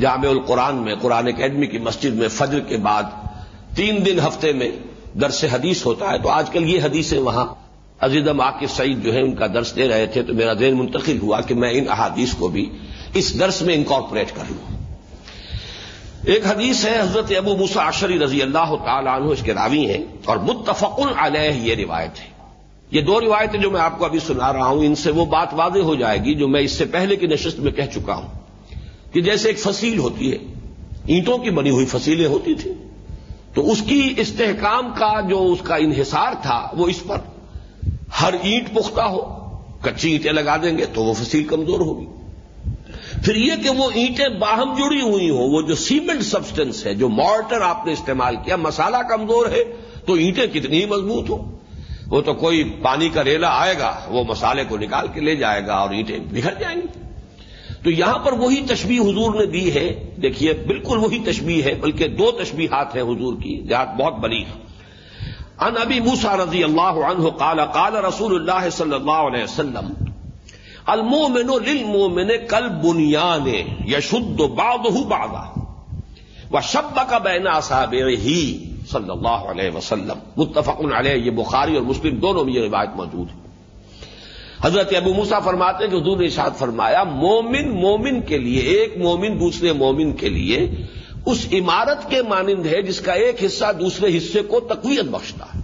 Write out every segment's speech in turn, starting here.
جامع القرآن میں، قرآن اکیڈمی کی مسجد میں فجر کے بعد تین دن ہفتے میں درس حدیث ہوتا ہے۔ تو آج کل یہ حدیثیں وہاں عزیزم عاقف سعید جو ہے ان کا درس دے رہے تھے۔ تو میرا ذہن منتقل ہوا کہ میں ان احادیث کو بھی اس درس میں انکارپوریٹ کر لوں ایک حدیث ہے، حضرت ابو موسا عشری رضی اللہ تعالیٰ عنہ، اس کے راوی ہیں، اور متفق علیہ یہ روایت ہے۔ یہ دو روایتیں جو میں آپ کو ابھی سنا رہا ہوں، ان سے وہ بات واضح ہو جائے گی جو میں اس سے پہلے کی نشست میں کہہ چکا ہوں۔ کہ جیسے ایک فصیل ہوتی ہے، اینٹوں کی بنی ہوئی فصیلیں ہوتی تھیں، تو اس کی استحکام کا جو اس کا انحصار تھا، وہ اس پر ہر اینٹ پختہ ہو، کچی اینٹیں لگا دیں گے تو وہ فصیل کمزور ہوگی۔ پھر یہ کہ وہ اینٹیں باہم جڑی ہوئی ہوں، وہ جو سیمنٹ سبسٹنس ہے، جو مارٹر آپ نے استعمال کیا، مسالہ کمزور ہے، تو اینٹیں کتنی ہی مضبوط ہوں۔ وہ تو کوئی پانی کا ریلا آئے گا، وہ مسالے کو نکال کے لے جائے گا اور اینٹیں بکھر جائیں گی۔ تو یہاں پر وہی تشبیح حضور نے دی ہے۔ دیکھیے، بالکل وہی تشبیح ہے، بلکہ دو تشبیحات ہیں حضور کی، جہاں بہت بڑی ان ابی موسا رضی اللہ عنہ قال قال رسول اللہ صلی اللہ علیہ وسلم المومن للمومن کل بنیان یشد بعضه بعضا و شب کا بین صاحب ہی صلی اللہ علیہ وسلم۔ متفق علیہ، یہ بخاری اور مسلم دونوں میں یہ روایت موجود ہے۔ حضرت ابو موسا فرماتے کہ حضور نے اشاد فرمایا، مومن مومن کے لیے، ایک مومن دوسرے مومن کے لیے اس عمارت کے مانند ہے جس کا ایک حصہ دوسرے حصے کو تقویت بخشتا ہے۔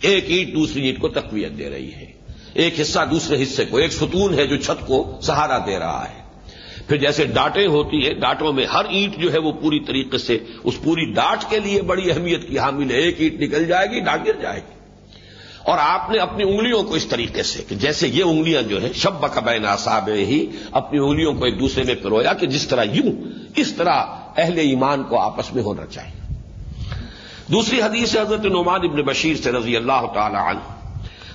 ایک اینٹ دوسری اینٹ کو تقویت دے رہی ہے۔ ایک حصہ دوسرے حصے کو، ایک ستون ہے جو چھت کو سہارا دے رہا ہے۔ پھر جیسے ڈانٹیں ہوتی ہے ڈانٹوں میں ہر اینٹ جو ہے وہ پوری طریقے سے، اس پوری ڈانٹ کے لیے بڑی اہمیت کی حامل ہے۔ ایک اینٹ نکل جائے گی ڈانٹ گر جائے گی۔ اور آپ نے اپنی انگلیوں کو اس طریقے سے کہ جیسے یہ انگلیاں جو ہے شب بقبین صاحب ہی اپنی انگلیوں کو ایک دوسرے میں پرویا کہ جس طرح یوں، اس طرح اہل ایمان کو آپس میں ہونا چاہیے۔ دوسری حدیث حضرت نعمان ابن بشیر سے رضی اللہ تعالی عنہ۔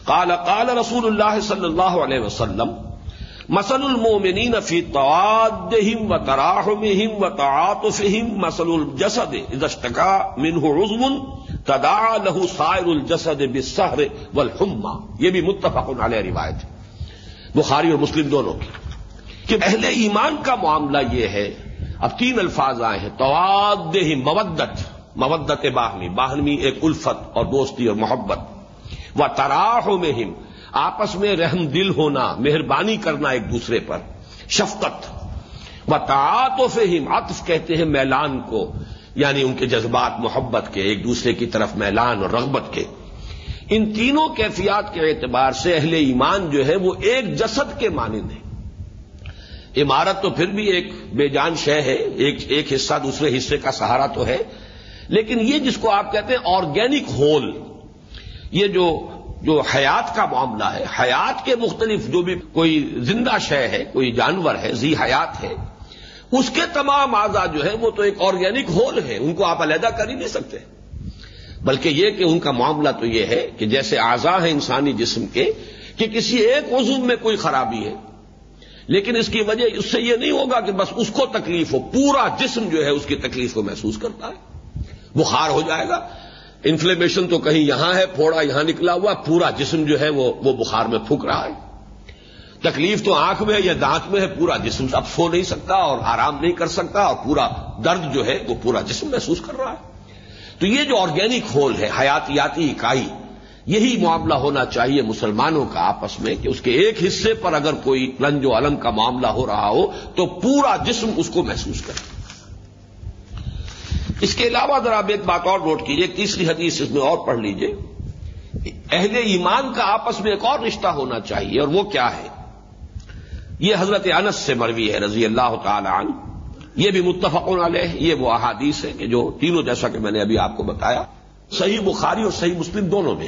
قال قال رسول اللہ صلی اللہ علیہ وسلم مسل المومنین فی توادہم و تراحمہم و تعاطفہم مسل الجسد اذا اشتکا منہ عضو تدا لہو سائر الجسد بسحر والحما یہ بھی متفق علیہ روایت ہے۔ بخاری اور مسلم دونوں کی۔ کہ اہل ایمان کا معاملہ یہ ہے، اب تین الفاظ آئے ہیں، توادہ مودت مودت باہمی باہمی ایک الفت اور دوستی اور محبت۔ و تراہ میں آپس میں رحم دل ہونا، مہربانی کرنا ایک دوسرے پر۔ شفقت۔ و تعات و عطف کہتے ہیں میلان کو۔ یعنی ان کے جذبات، محبت کے، ایک دوسرے کی طرف میلان اور رغبت کے۔ ان تینوں کیفیات کے اعتبار سے اہل ایمان جو ہے وہ ایک جسد کے مانند ہے عمارت تو پھر بھی ایک بے جان شے ہے، ایک ایک حصہ دوسرے حصے کا سہارا تو ہے۔ لیکن یہ جس کو آپ کہتے ہیں آرگینک ہول یہ جو جو حیات کا معاملہ ہے، حیات کے مختلف جو بھی کوئی زندہ شے ہے، کوئی جانور ہے، زی حیات ہے اس کے تمام اعضا جو ہے وہ تو ایک آرگینک ہول ہے ان کو آپ علیحدہ کر ہی نہیں سکتے۔ بلکہ یہ کہ ان کا معاملہ تو یہ ہے کہ جیسے اعضا ہے انسانی جسم کے، کہ کسی ایک عضو میں کوئی خرابی ہے۔ لیکن اس کی وجہ اس سے یہ نہیں ہوگا کہ بس اس کو تکلیف ہو، پورا جسم جو ہے اس کی تکلیف کو محسوس کرتا ہے۔ بخار ہو جائے گا۔ انفلیمیشن تو کہیں یہاں ہے، پھوڑا یہاں نکلا ہوا، پورا جسم جو ہے وہ وہ بخار میں پھونک رہا ہے۔ تکلیف تو آنکھ میں ہے یا دانت میں ہے، پورا جسم اب سو نہیں سکتا اور آرام نہیں کر سکتا اور پورا درد جو ہے وہ پورا جسم محسوس کر رہا ہے۔ تو یہ جو آرگینک ہول ہے، حیاتیاتی اکائی، یہی معاملہ ہونا چاہیے مسلمانوں کا آپس میں کہ اس کے ایک حصے پر اگر کوئی رنج و علم کا معاملہ ہو رہا ہو تو پورا جسم اس کو محسوس کرے۔ اس کے علاوہ ذرا آپ ایک بات اور نوٹ کیجیے تیسری حدیث اس میں اور پڑھ لیجیے اہل ایمان کا آپس میں ایک اور رشتہ ہونا چاہیے اور وہ کیا ہے؟ یہ حضرت انس سے مروی ہے، رضی اللہ تعالی عنہ۔ یہ بھی متفق علیہ، یہ وہ احادیث ہے کہ جو تینوں جیسا کہ میں نے ابھی آپ کو بتایا۔ صحیح بخاری اور صحیح مسلم دونوں میں۔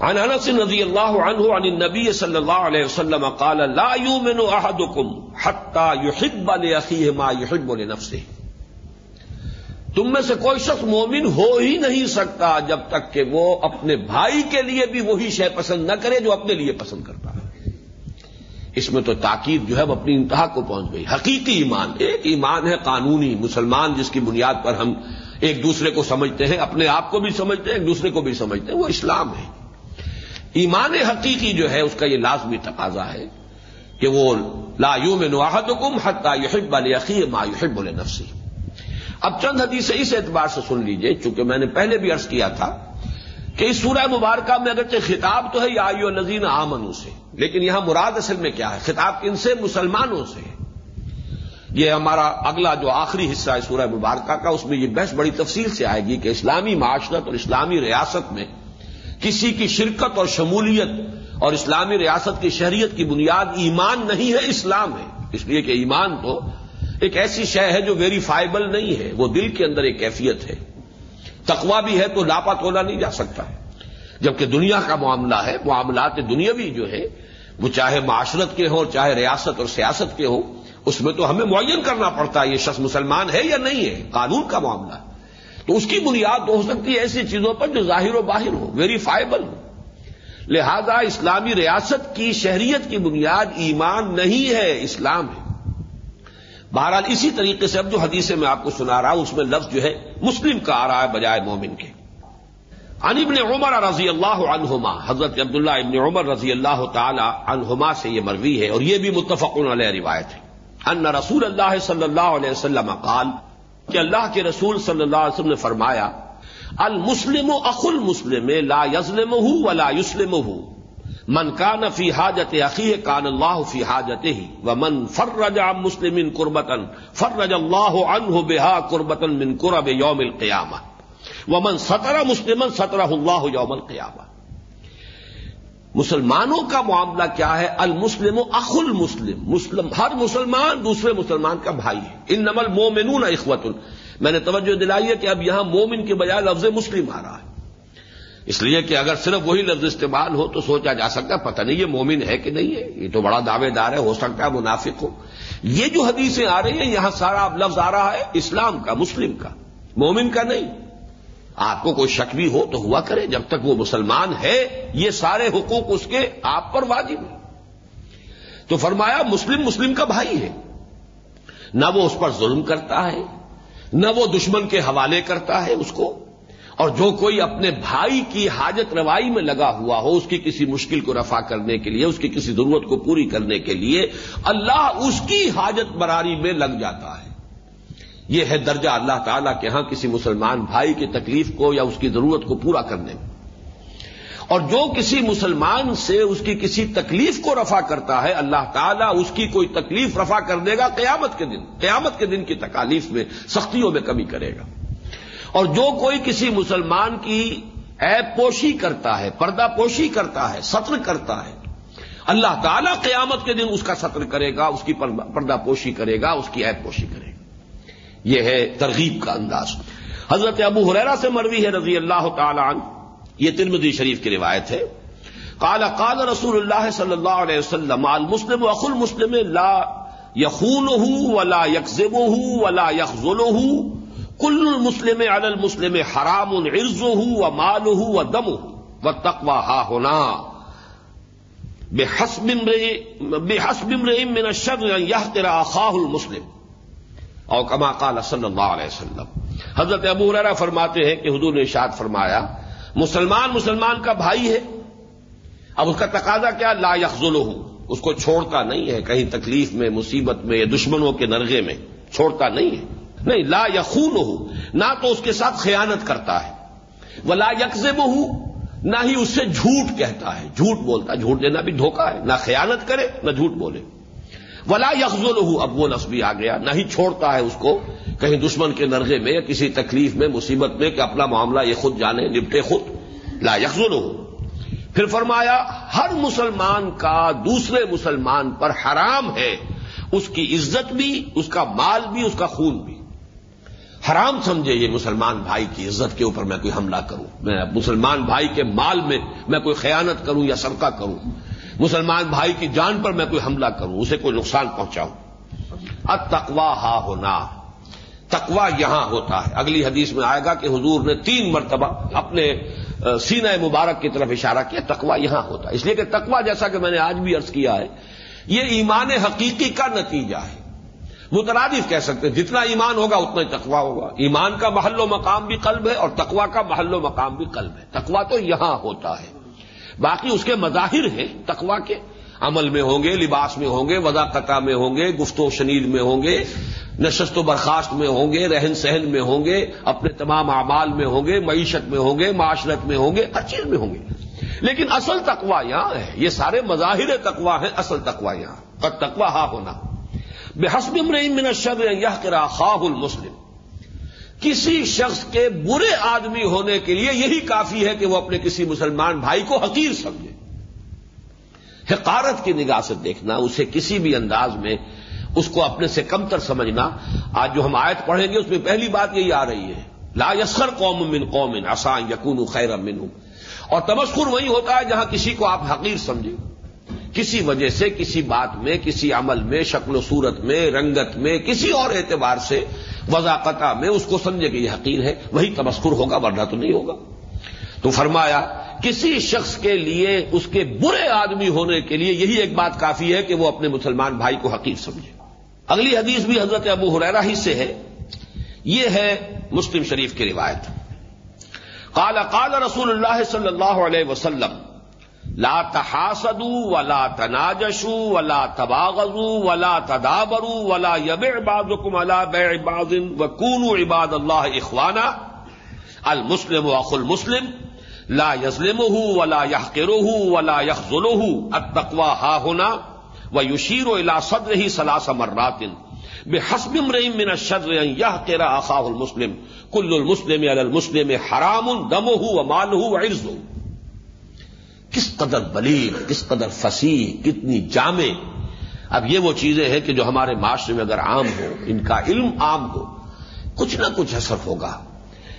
عن انس رضی اللہ عنہ عن النبی صلی اللہ علیہ وسلم قال، لا يؤمن احدكم حتى يحب لاخيه ما يحب لنفسه تم میں سے کوئی شخص مومن ہو ہی نہیں سکتا جب تک کہ وہ اپنے بھائی کے لیے بھی وہی شے پسند نہ کرے جو اپنے لیے پسند کرتا ہے۔ اس میں تو تاکید جو ہے وہ اپنی انتہا کو پہنچ گئی۔ حقیقی ایمان، ایک ایمان ہے قانونی، مسلمان جس کی بنیاد پر ہم ایک دوسرے کو سمجھتے ہیں، اپنے آپ کو بھی سمجھتے ہیں، ایک دوسرے کو بھی سمجھتے ہیں، وہ اسلام ہے۔ ایمان حقیقی جو ہے اس کا یہ لازمی تقاضا ہے کہ وہ لا یوں میں نواحد حکم حتہ یحب عقی ما یحب نفسی اب چند حدیث اس اعتبار سے سن لیجیے، چونکہ میں نے پہلے بھی عرض کیا تھا کہ اس سورہ مبارکہ میں اگرچہ خطاب تو ہے، یا آئیو نذین آمنوں سے، لیکن یہاں مراد اصل میں کیا ہے؟ خطاب کن سے؟ مسلمانوں سے۔ یہ ہمارا اگلا جو آخری حصہ ہے سورہ مبارکہ کا، اس میں یہ بحث بڑی تفصیل سے آئے گی کہ اسلامی معاشرت اور اسلامی ریاست میں کسی کی شرکت اور شمولیت اور اسلامی ریاست کی شہریت کی بنیاد ایمان نہیں ہے، اسلام ہے۔ اس لیے کہ ایمان تو ایک ایسی شے ہے جو ویریفائبل نہیں ہے، وہ دل کے اندر ایک کیفیت ہے۔ تقوا بھی ہے تو لاپا تولا نہیں جا سکتا۔ ہے جبکہ دنیا کا معاملہ ہے، معاملات دنیاوی جو ہے وہ چاہے معاشرت کے ہوں، چاہے ریاست اور سیاست کے ہوں، اس میں تو ہمیں معین کرنا پڑتا ہے یہ شخص مسلمان ہے یا نہیں ہے، قانون کا معاملہ۔ ہے تو اس کی بنیاد تو ہو سکتی ہے ایسی چیزوں پر جو ظاہر و باہر ہو ویریفائبل ہو لہذا اسلامی ریاست کی شہریت کی بنیاد ایمان نہیں ہے، اسلام ہے۔ بہرحال اسی طریقے سے اب جو حدیث میں آپ کو سنا رہا ہوں، اس میں لفظ جو ہے، مسلم کا آ رہا ہے بجائے مومن کے۔ عن ابن عمر رضی اللہ عنہما، حضرت عبداللہ ابن عمر رضی اللہ تعالی عنہما سے یہ مروی ہے، اور یہ بھی متفق علیہ روایت ہے۔ ان رسول اللہ صلی اللہ علیہ وسلم قال کہ اللہ کے رسول صلی اللہ علیہ وسلم نے فرمایا، المسلم اخ المسلم لا یزلم ولا یسلم من کان فی حاجت عقی کان اللہ فی حاجت ہی و من فرج مسلم قربتن فرج اللہ عنہ بہا قربتن من قرب یوم القیامہ ومن سترہ مسلم سترہ اللہ یوم القیامہ مسلمانوں کا معاملہ کیا ہے؟ المسلم و اخ المسلم، مسلم، ہر مسلمان دوسرے مسلمان کا بھائی ہے۔ ان نمل مومنون اخوت میں نے توجہ دلائی ہے کہ اب یہاں مومن کے بجائے لفظ مسلم آ رہا ہے۔ اس لیے کہ اگر صرف وہی لفظ استعمال ہو تو سوچا جا سکتا ہے، پتہ نہیں یہ مومن ہے کہ نہیں ہے۔ یہ تو بڑا دعوے دار ہے، ہو سکتا ہے منافق ہو۔ یہ جو حدیثیں آ رہی ہیں، یہاں سارا اب لفظ آ رہا ہے، اسلام کا، مسلم کا۔ مومن کا نہیں۔ آپ کو کوئی شک بھی ہو تو ہوا کرے، جب تک وہ مسلمان ہے، یہ سارے حقوق اس کے آپ پر واجب ہیں۔ تو فرمایا، مسلم مسلم کا بھائی ہے۔ نہ وہ اس پر ظلم کرتا ہے، نہ وہ دشمن کے حوالے کرتا ہے اس کو۔ اور جو کوئی اپنے بھائی کی حاجت روائی میں لگا ہوا ہو، اس کی کسی مشکل کو رفع کرنے کے لیے، اس کی کسی ضرورت کو پوری کرنے کے لیے، اللہ اس کی حاجت براری میں لگ جاتا ہے۔ یہ ہے درجہ اللہ تعالیٰ کے ہاں کسی مسلمان بھائی کی تکلیف کو یا اس کی ضرورت کو پورا کرنے میں۔ اور جو کسی مسلمان سے اس کی کسی تکلیف کو رفع کرتا ہے، اللہ تعالیٰ اس کی کوئی تکلیف رفع کر دے گا قیامت کے دن۔ قیامت کے دن کی تکالیف میں، سختیوں میں کمی کرے گا۔ اور جو کوئی کسی مسلمان کی ایپ پوشی کرتا ہے، پردہ پوشی کرتا ہے، سطر کرتا ہے، اللہ تعالیٰ قیامت کے دن اس کا سطر کرے گا، اس کی پردہ پوشی کرے گا، اس کی ایپ پوشی کرے گا۔ یہ ہے ترغیب کا انداز۔ حضرت ابو حریرا سے مروی ہے رضی اللہ تعالی عنہ۔ یہ ترمدی شریف کی روایت ہے۔ قال قال رسول اللہ صلی اللہ علیہ وسلم، المسلم اخ المسلم لا یخون ولا یکزب ولا یخل کل المسلم علی المسلم حرام العرض و مال و دم و تقوا ہا ہونا بے حسب بے حسب من الشر یحتر اخاہ المسلم. اور کما قال صلی اللہ علیہ وسلم. حضرت ابو ریرا فرماتے ہیں کہ حضور نے اشاد فرمایا، مسلمان مسلمان کا بھائی ہے، اب اس کا تقاضا کیا؟ لا یخل اس کو چھوڑتا نہیں ہے، کہیں تکلیف میں، مصیبت میں، دشمنوں کے نرغے میں، چھوڑتا نہیں ہے۔ نہیں، لا یخون ہو نہ تو اس کے ساتھ خیانت کرتا ہے۔ وہ لا یکزب نہ ہی اس سے جھوٹ کہتا ہے۔ جھوٹ بولتا ہے جھوٹ دینا بھی دھوکا ہے، نہ خیانت کرے، نہ جھوٹ بولے۔ ولا یخل اب وہ لفظ بھی آ گیا، نہ ہی چھوڑتا ہے اس کو۔ کہیں دشمن کے نرغے میں یا کسی تکلیف میں، مصیبت میں کہ اپنا معاملہ یہ خود جانے، نپٹے خود۔ لا یخل پھر فرمایا، ہر مسلمان کا دوسرے مسلمان پر حرام ہے۔ اس کی عزت بھی، اس کا مال بھی، اس کا خون بھی۔ حرام سمجھے یہ مسلمان بھائی کی عزت کے اوپر میں کوئی حملہ کروں، میں مسلمان بھائی کے مال میں میں کوئی خیانت کروں یا سرکہ کروں، مسلمان بھائی کی جان پر میں کوئی حملہ کروں، اسے کوئی نقصان پہنچاؤں۔ اب تقوا ہا ہونا تقوا یہاں ہوتا ہے۔ اگلی حدیث میں آئے گا کہ حضور نے تین مرتبہ اپنے سینہ مبارک کی طرف اشارہ کیا تقوا یہاں ہوتا ہے۔ اس لیے کہ تقوا جیسا کہ میں نے آج بھی عرض کیا ہے، یہ ایمان حقیقی کا نتیجہ ہے۔ مترادف کہہ سکتے ہیں جتنا ایمان ہوگا اتنا ہی تقوا ہوگا ایمان کا محل و مقام بھی قلب ہے اور تقوا کا محل و مقام بھی قلب ہے تقوا تو یہاں ہوتا ہے باقی اس کے مظاہر ہیں تقوا کے عمل میں ہوں گے لباس میں ہوں گے وضاقتہ میں ہوں گے گفت و شنید میں ہوں گے نشست و برخاست میں ہوں گے رہن سہن میں ہوں گے اپنے تمام اعمال میں ہوں گے معیشت میں ہوں گے معاشرت میں ہوں گے ہر چیز میں ہوں گے لیکن اصل تقوا یہاں ہے یہ سارے مظاہر تقوا ہیں اصل تقوا یہاں اور تقوا ہا ہونا بے حسب من الشر یہ کرا خواہ المسلم۔ کسی شخص کے برے آدمی ہونے کے لیے یہی کافی ہے کہ وہ اپنے کسی مسلمان بھائی کو حقیر سمجھے۔ حقارت کی نگاہ سے دیکھنا، اسے کسی بھی انداز میں اس کو اپنے سے کمتر سمجھنا۔ آج جو ہم آیت پڑھیں گے، اس میں پہلی بات یہی آ رہی ہے۔ لا یسخر قوم من قوم آسان یقون خیر من اور تمسخر وہی ہوتا ہے جہاں کسی کو آپ حقیر سمجھیں۔ کسی وجہ سے، کسی بات میں، کسی عمل میں، شکل و صورت میں، رنگت میں، کسی اور اعتبار سے وضاقتہ میں اس کو سمجھے کہ یہ حقیر ہے، وہی تمسکر ہوگا، ورنہ تو نہیں ہوگا۔ تو فرمایا، کسی شخص کے لیے، اس کے برے آدمی ہونے کے لیے یہی ایک بات کافی ہے کہ وہ اپنے مسلمان بھائی کو حقیر سمجھے۔ اگلی حدیث بھی حضرت ابو حریرا ہی سے ہے۔ یہ ہے مسلم شریف کی روایت۔ قال قال رسول اللہ صلی اللہ علیہ وسلم لا تحاسدوا ولا تناجشوا ولا تباغضوا ولا تدابروا ولا يبع بعضكم على بيع بعض وكونوا عباد الله اخوانا المسلم واخو المسلم لا يظلمه ولا يحقره ولا يخذله. التقوى ها هنا ويشير الى صدره ثلاث مرات. بحسب امرئ من الشر ان يحقر اخاه المسلم. كل المسلم على المسلم حرام دمه وماله وعرضه. کس قدر بلیغ، کس قدر فصیح، کتنی جامع۔ اب یہ وہ چیزیں ہیں کہ جو ہمارے معاشرے میں اگر عام ہو، ان کا علم عام ہو، کچھ نہ کچھ اثر ہوگا۔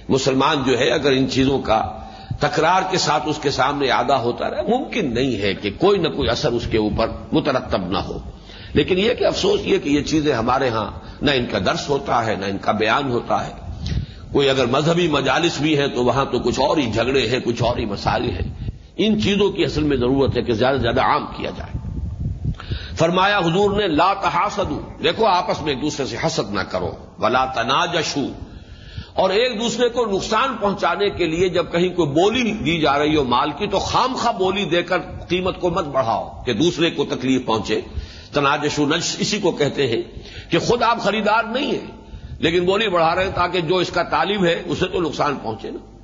مسلمان جو ہے، اگر ان چیزوں کا تکرار کے ساتھ اس کے سامنے آگاہ ہوتا رہے، ممکن نہیں ہے کہ کوئی نہ کوئی اثر اس کے اوپر مترتب نہ ہو۔ لیکن یہ کہ افسوس، یہ کہ یہ چیزیں ہمارے ہاں نہ ان کا درس ہوتا ہے، نہ ان کا بیان ہوتا ہے۔ کوئی اگر مذہبی مجالس بھی ہیں تو وہاں تو کچھ اور ہی جھگڑے ہیں، کچھ اور ہی مسائل ہیں۔ ان چیزوں کی اصل میں ضرورت ہے کہ زیادہ سے زیادہ عام کیا جائے۔ فرمایا حضور نے، لا تحاسدو، دیکھو آپس میں ایک دوسرے سے حسد نہ کرو، ولا تناجشو۔ اور ایک دوسرے کو نقصان پہنچانے کے لیے جب کہیں کوئی بولی دی جا رہی ہو مال کی، تو خام خواہ بولی دے کر قیمت کو مت بڑھاؤ کہ دوسرے کو تکلیف پہنچے۔ تناجشو نج اسی کو کہتے ہیں کہ خود آپ خریدار نہیں ہیں، لیکن بولی بڑھا رہے ہیں تاکہ جو اس کا تعلیم ہے، اسے تو نقصان پہنچے نا۔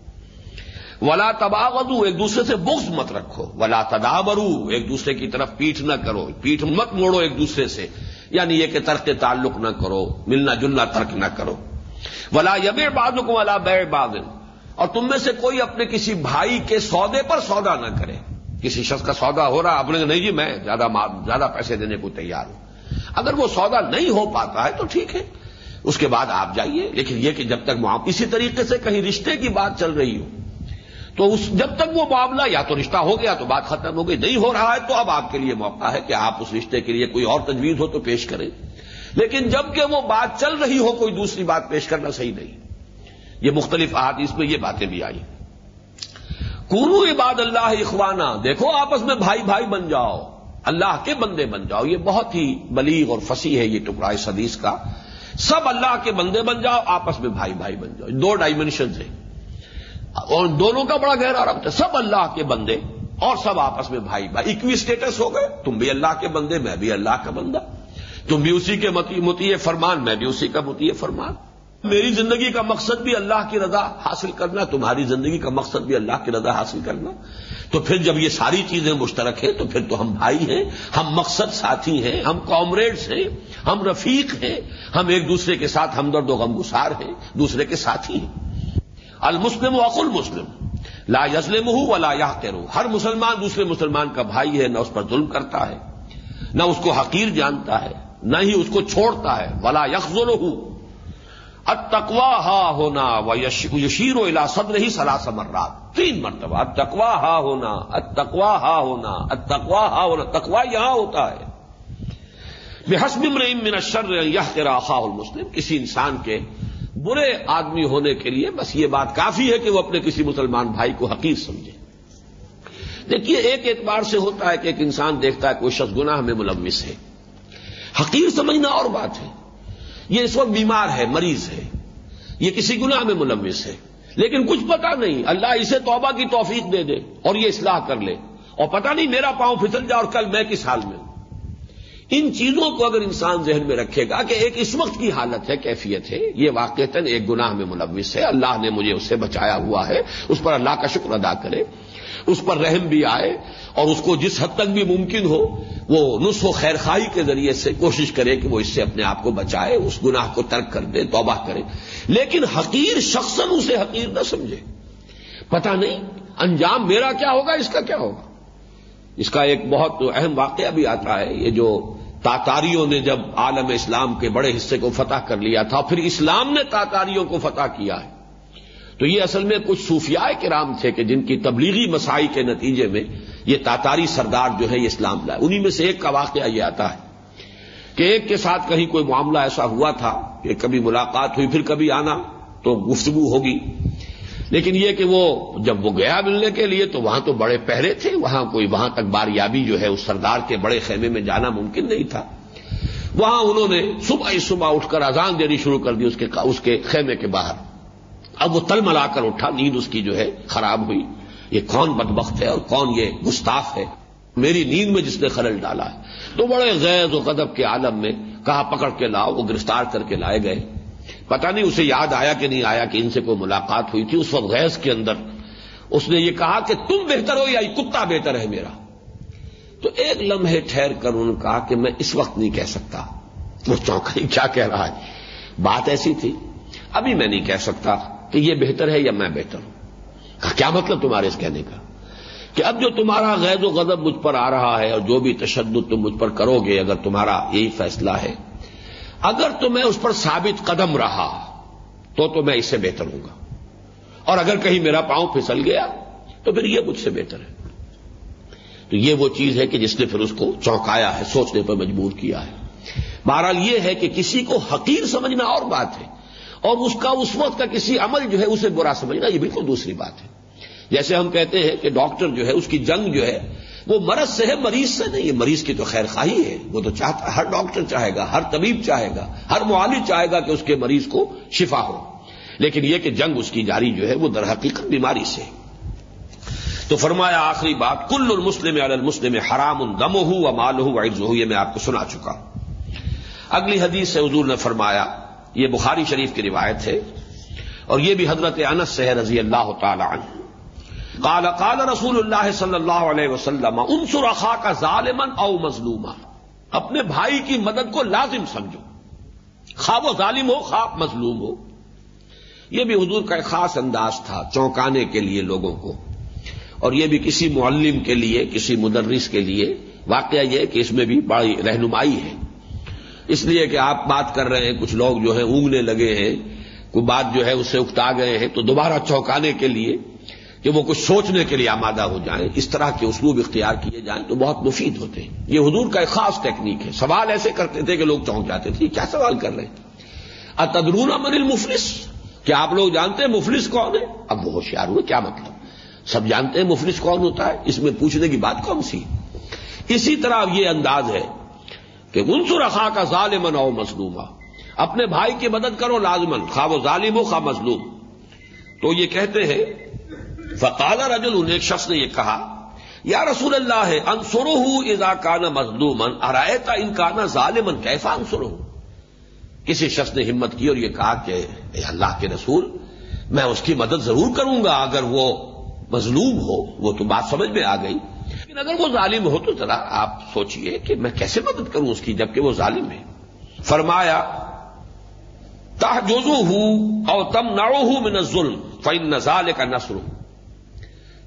ولا تباغدو ایک دوسرے سے بغض مت رکھو۔ ولا تدابرو ایک دوسرے کی طرف پیٹ نہ کرو پیٹ مت موڑو ایک دوسرے سے۔ یعنی یہ کہ ترک تعلق نہ کرو، ملنا جلنا ترک نہ کرو۔ ولا یب باد ولا بے باد اور تم میں سے کوئی اپنے کسی بھائی کے سودے پر سودا نہ کرے۔ کسی شخص کا سودا ہو رہا، اپنے نہیں جی میں زیادہ زیادہ پیسے دینے کو تیار ہوں۔ اگر وہ سودا نہیں ہو پاتا ہے تو ٹھیک ہے۔ اس کے بعد آپ جائیے، لیکن یہ کہ جب تک اسی طریقے سے کہیں رشتے کی بات چل رہی ہو تو اس جب تک وہ معاملہ یا تو رشتہ ہو گیا تو بات ختم ہو گئی، نہیں ہو رہا ہے تو اب آپ کے لیے موقع ہے کہ آپ اس رشتے کے لیے کوئی اور تجویز ہو تو پیش کریں۔ لیکن جبکہ وہ بات چل رہی ہو کوئی دوسری بات پیش کرنا صحیح نہیں۔ یہ مختلف احادیث میں یہ باتیں بھی آئی کونو عباد اللہ اخوانہ دیکھو آپس میں بھائی بھائی بن جاؤ۔ اللہ کے بندے بن جاؤ۔ یہ بہت ہی بلیغ اور فصیح ہے یہ ٹکڑا اس حدیث کا۔ سب اللہ کے بندے بن جاؤ، آپس میں بھائی بھائی بن جاؤ۔ دو ڈائمینشنز ہیں۔ اور دونوں کا بڑا گہرا ربط ہے۔ سب اللہ کے بندے اور سب آپس میں بھائی بھائی۔ اکوی اسٹیٹس ہو گئے، تم بھی اللہ کے بندے، میں بھی اللہ کا بندہ۔ تم بھی اسی کے متی فرمان، میں بھی اسی کا متی فرمان۔ میری زندگی کا مقصد بھی اللہ کی رضا حاصل کرنا، تمہاری زندگی کا مقصد بھی اللہ کی رضا حاصل کرنا۔ تو پھر جب یہ ساری چیزیں مشترک ہیں، تو پھر تو ہم بھائی ہیں، ہم مقصد ساتھی ہیں، ہم کامریڈس ہیں، ہم رفیق ہیں، ہم ایک دوسرے کے ساتھ ہمدرد و غم گسار ہیں، دوسرے کے ساتھی ہیں۔ المسلم وقل مسلم لا یسلم ہوں ولا یا ہر مسلمان دوسرے مسلمان کا بھائی ہے، نہ اس پر ظلم کرتا ہے، نہ اس کو حقیر جانتا ہے، نہ ہی اس کو چھوڑتا ہے۔ ولا یکزل ہوں اتقوا ہا ہونا و یشیر و الا صدر ہی سلا سمرات تین مرتبہ۔ اتقوا ہا ہونا اتقوا ہا ہونا اتقوا ہا ہونا۔ تقوا یہاں ہوتا ہے۔ بے حسب مریم من الشر یہ تیرا خا المسلم۔ کسی انسان کے برے آدمی ہونے کے لیے بس یہ بات کافی ہے کہ وہ اپنے کسی مسلمان بھائی کو حقیق سمجھے۔ دیکھیے، ایک اعتبار سے ہوتا ہے کہ ایک انسان دیکھتا ہے کوئی شخص گناہ میں ملوث ہے۔ حقیر سمجھنا اور بات ہے۔ یہ اس وقت بیمار ہے، مریض ہے۔ یہ کسی گناہ میں ملوث ہے۔ لیکن کچھ پتا نہیں، اللہ اسے توبہ کی توفیق دے دے اور یہ اصلاح کر لے۔ اور پتہ نہیں میرا پاؤں پھسل جائے اور کل میں کس حال میں ان چیزوں کو اگر انسان ذہن میں رکھے گا کہ ایک اس وقت کی حالت ہے، کیفیت ہے، یہ واقعتاً ایک گناہ میں ملوث ہے، اللہ نے مجھے اس سے بچایا ہوا ہے، اس پر اللہ کا شکر ادا کرے، اس پر رحم بھی آئے، اور اس کو جس حد تک بھی ممکن ہو، وہ نس و خیر خائی کے ذریعے سے کوشش کرے کہ وہ اس سے اپنے آپ کو بچائے، اس گناہ کو ترک کر دے، توبہ کرے۔ لیکن حقیر شخص اسے حقیر نہ سمجھے۔ پتہ نہیں انجام میرا کیا ہوگا، اس کا کیا ہوگا؟ اس کا ایک بہت اہم واقعہ بھی آتا ہے، یہ جو تاتاریوں نے جب عالم اسلام کے بڑے حصے کو فتح کر لیا تھا، پھر اسلام نے تاتاریوں کو فتح کیا ہے۔ تو یہ اصل میں کچھ صوفیاء کرام تھے کہ جن کی تبلیغی مسائی کے نتیجے میں یہ تاتاری سردار جو ہے یہ اسلام لائے۔ انہی میں سے ایک کا واقعہ یہ آتا ہے کہ ایک کے ساتھ کہیں کوئی معاملہ ایسا ہوا تھا کہ کبھی ملاقات ہوئی، پھر کبھی آنا تو گفتگو ہوگی۔ لیکن یہ کہ وہ جب وہ گیا ملنے کے لیے تو وہاں تو بڑے پہرے تھے، وہاں کوئی، وہاں تک باریابی جو ہے اس سردار کے بڑے خیمے میں جانا ممکن نہیں تھا۔ وہاں انہوں نے صبح ہی صبح اٹھ کر اذان دینی شروع کر دی اس کے اس کے خیمے کے باہر۔ اب وہ تل ملا کر اٹھا، نیند اس کی جو ہے خراب ہوئی۔ یہ کون بدبخت ہے اور کون یہ گستاف ہے؟ میری نیند میں جس نے خلل ڈالا ہے۔ تو بڑے غیر و قدب کے عالم میں کہا پکڑ کے لاؤ، وہ گرفتار کر کے لائے گئے۔ پتا نہیں اسے یاد آیا کہ نہیں آیا کہ ان سے کوئی ملاقات ہوئی تھی اس وقت گیس کے اندر۔ اس نے یہ کہا کہ تم بہتر ہو یا کتا بہتر ہے میرا۔ تو ایک لمحے ٹھہر کر انہوں نے کہا کہ میں اس وقت نہیں کہہ سکتا۔ وہ چونکا کیا کہہ رہا ہے۔ بات ایسی تھی۔ ابھی میں نہیں کہہ سکتا کہ یہ بہتر ہے یا میں بہتر ہوں۔ کیا مطلب تمہارے اس کہنے کا؟ کہ اب جو تمہارا غیر و غضب مجھ پر آ رہا ہے اور جو بھی تشدد تم مجھ پر کرو گے، اگر تمہارا یہی فیصلہ ہے اگر تو میں اس پر ثابت قدم رہا تو تو میں اس سے بہتر ہوں گا۔ اور اگر کہیں میرا پاؤں پھسل گیا تو پھر یہ مجھ سے بہتر ہے۔ تو یہ وہ چیز ہے کہ جس نے پھر اس کو چونکایا ہے، سوچنے پر مجبور کیا ہے۔ بہرحال یہ ہے کہ کسی کو حقیر سمجھنا اور بات ہے۔ اور اس کا، اس وقت کا کسی عمل جو ہے اسے برا سمجھنا یہ بالکل دوسری بات ہے۔ جیسے ہم کہتے ہیں کہ ڈاکٹر جو ہے، اس کی جنگ جو ہے وہ مرض سے ہے، مریض سے نہیں یہ مریض کی تو خیر خواہی ہے۔ وہ تو چاہتا، ہر ڈاکٹر چاہے گا، ہر طبیب چاہے گا، ہر معالج چاہے گا کہ اس کے مریض کو شفا ہو۔ لیکن یہ کہ جنگ اس کی جاری جو ہے، وہ در حقیقت بیماری سے تو فرمایا آخری بات، کل المسلم علی المسلم حرام الدم ہو و مال ہو ہو یہ میں آپ کو سنا چکا۔ اگلی حدیث سے حضور نے فرمایا، یہ بخاری شریف کی روایت ہے۔ اور یہ بھی حضرت انس سے ہے، رضی اللہ تعالی عنہ۔ قال قال رسول اللہ صلی اللہ علیہ وسلم، انصر اخا کا ظالمن او مظلوم اپنے بھائی کی مدد کو لازم سمجھو۔ خواب و ظالم ہو خواب مظلوم ہو۔ یہ بھی حضور کا ایک خاص انداز تھا چونکانے کے لیے لوگوں کو۔ اور یہ بھی کسی معلم کے لیے، کسی مدرس کے لیے۔ واقعہ یہ کہ اس میں بھی بڑی رہنمائی ہے۔ اس لیے کہ آپ بات کر رہے ہیں، کچھ لوگ جو ہے اونگنے لگے ہیں، کوئی بات جو ہے اس سے اکتا گئے ہیں، تو دوبارہ چونکانے کے لیے کہ وہ کچھ سوچنے کے لیے آمادہ ہو جائیں، اس طرح کے اسلوب اختیار کیے جائیں تو بہت مفید ہوتے ہیں۔ یہ حضور کا ایک خاص ٹیکنیک ہے۔ سوال ایسے کرتے تھے کہ لوگ چونک جاتے تھے کیا سوال کر رہے ہیں؟ اتدرون من المفلس؟ کیا آپ لوگ جانتے ہیں مفلس کون ہے؟ اب وہ ہوشیار ہوئے، کیا مطلب؟ سب جانتے ہیں مفلس کون ہوتا ہے، اس میں پوچھنے کی بات کون سی؟ اسی طرح یہ انداز ہے کہ منصور رخا کا ظالمن او مظلوم اپنے بھائی کی مدد کرو لازمن خواہ وہ ظالم ہو، خواہ مظلوم۔ تو یہ کہتے ہیں فقال رجل ان ایک شخص نے یہ کہا، یا رسول اللہ ہے انسرو ہوں ادا کانا مزدومن ارائے ان کانا ظالمن کیسا انسرو کسی شخص نے ہمت کی اور یہ کہا کہ، اے اللہ کے رسول، میں اس کی مدد ضرور کروں گا، اگر وہ مظلوم ہو، وہ تو بات سمجھ میں آ گئی۔ لیکن اگر وہ ظالم ہو تو ذرا آپ سوچئے کہ میں کیسے مدد کروں اس کی جبکہ وہ ظالم ہے۔ فرمایا تاہ جوزو ہوں اور تم نڑو ہوں من ظلم فن نزال کا نسر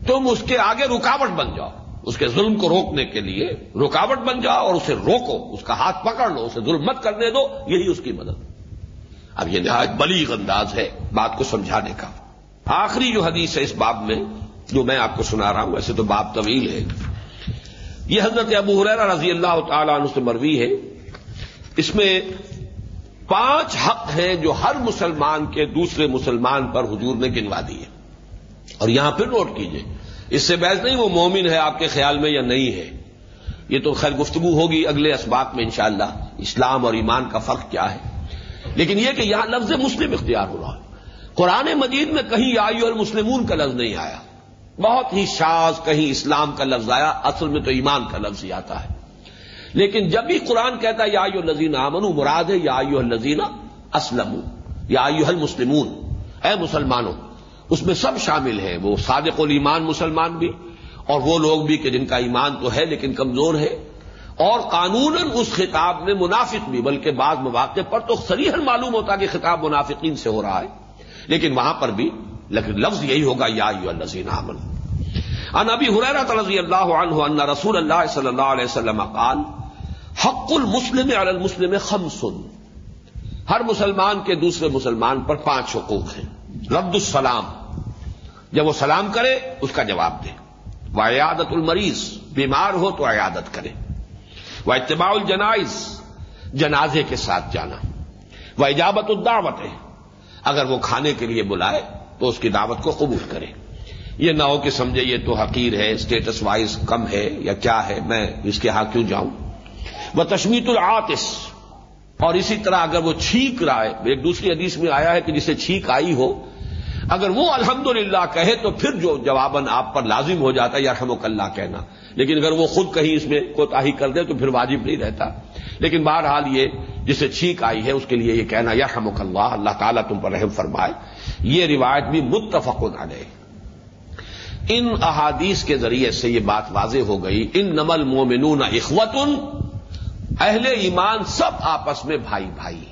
تم اس کے آگے رکاوٹ بن جاؤ۔ اس کے ظلم کو روکنے کے لیے رکاوٹ بن جاؤ اور اسے روکو۔ اس کا ہاتھ پکڑ لو، اسے ظلم مت کرنے دو۔ یہی اس کی مدد۔ اب یہ نہایت بلیغ انداز ہے بات کو سمجھانے کا۔ آخری جو حدیث ہے اس باب میں، جو میں آپ کو سنا رہا ہوں، ویسے تو باب طویل ہے۔ یہ حضرت ابو حرا رضی اللہ تعالی عنہ سے مروی ہے۔ اس میں پانچ حق ہیں جو ہر مسلمان کے دوسرے مسلمان پر حضور نے گنوا دیے اور یہاں پھر نوٹ کیجیے، اس سے بحث نہیں وہ مومن ہے آپ کے خیال میں یا نہیں ہے، یہ تو خیر گفتگو ہوگی اگلے اسباق میں انشاءاللہ، اسلام اور ایمان کا فرق کیا ہے۔ لیکن یہ کہ یہاں لفظ مسلم اختیار ہو رہا ہے۔ قرآن مجید میں کہیں آئی اور مسلمون کا لفظ نہیں آیا۔ بہت ہی شاز کہیں اسلام کا لفظ آیا، اصل میں تو ایمان کا لفظ ہی آتا ہے۔ لیکن جب بھی قرآن کہتا ہے، یا الزین امن مراد ہے، یا الزین اسلم یا المسلمون۔ اے مسلمانوں اس میں سب شامل ہیں، وہ صادق الایمان مسلمان بھی، اور وہ لوگ بھی کہ جن کا ایمان تو ہے لیکن کمزور ہے۔ اور قانون اس خطاب میں منافق بھی، بلکہ بعض مواقع پر تو سریحن معلوم ہوتا کہ خطاب منافقین سے ہو رہا ہے۔ لیکن وہاں پر بھی لیکن لفظ یہی ہوگا، یا الزین امن ان ابی حریرہ رضی اللہ عنہ ان رسول اللہ صلی اللہ علیہ وسلم قال، حق المسلم علی المسلم خمسن ہر مسلمان کے دوسرے مسلمان پر پانچ حقوق ہیں۔ رد السلام جب وہ سلام کرے، اس کا جواب دے۔ وہ عیادت المریض بیمار ہو تو عیادت کرے۔ وہ اتباع الجنائز، جنازے کے ساتھ جانا۔ وہ اجابت الدعوت ہے اگر وہ کھانے کے لیے بلائے تو اس کی دعوت کو قبول کرے۔ یہ نہ ہو کہ سمجھے یہ تو حقیر ہے اسٹیٹس وائز کم ہے یا کیا ہے، میں اس کے ہاں کیوں جاؤں؟ وہ تشمیت العاطس، اور اسی طرح اگر وہ چھینک رہا ہے، ایک دوسری حدیث میں آیا ہے کہ جسے چھینک آئی ہو اگر وہ الحمدللہ کہے تو پھر جو جواباً آپ پر لازم ہو جاتا ہے، یا رحم اللہ کہنا۔ لیکن اگر وہ خود کہیں اس میں کوتا کر دے تو پھر واجب نہیں رہتا۔ لیکن بہرحال یہ جسے چھینک آئی ہے، اس کے لیے یہ کہنا، یا رحم اللہ اللہ تعالیٰ تم پر رحم فرمائے۔ یہ روایت بھی متفق گئے ان احادیث کے ذریعے سے یہ بات واضح ہو گئی ان نمل مومنون اخوتن اہل ایمان سب آپس میں بھائی بھائی۔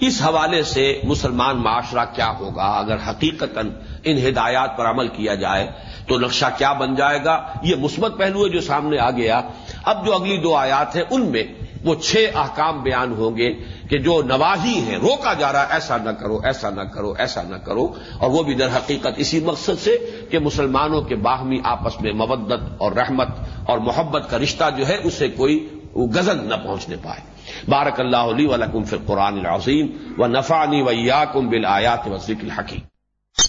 اس حوالے سے مسلمان معاشرہ کیا ہوگا؟ اگر حقیقت ان ہدایات پر عمل کیا جائے تو نقشہ کیا بن جائے گا؟ یہ مثبت پہلو ہے جو سامنے آ گیا۔ اب جو اگلی دو آیات ہیں، ان میں وہ چھ احکام بیان ہوں گے کہ جو نواحی ہیں، روکا جا رہا ایسا نہ کرو، ایسا نہ کرو، ایسا نہ کرو۔ اور وہ بھی در حقیقت اسی مقصد سے کہ مسلمانوں کے باہمی آپس میں مودت اور رحمت اور محبت کا رشتہ جو ہے، اسے کوئی گزن نہ پہنچنے پائے۔ بارک اللہ علی ولکم فی القرآن العظیم و نفانی ویا کم بل آیات و ذکر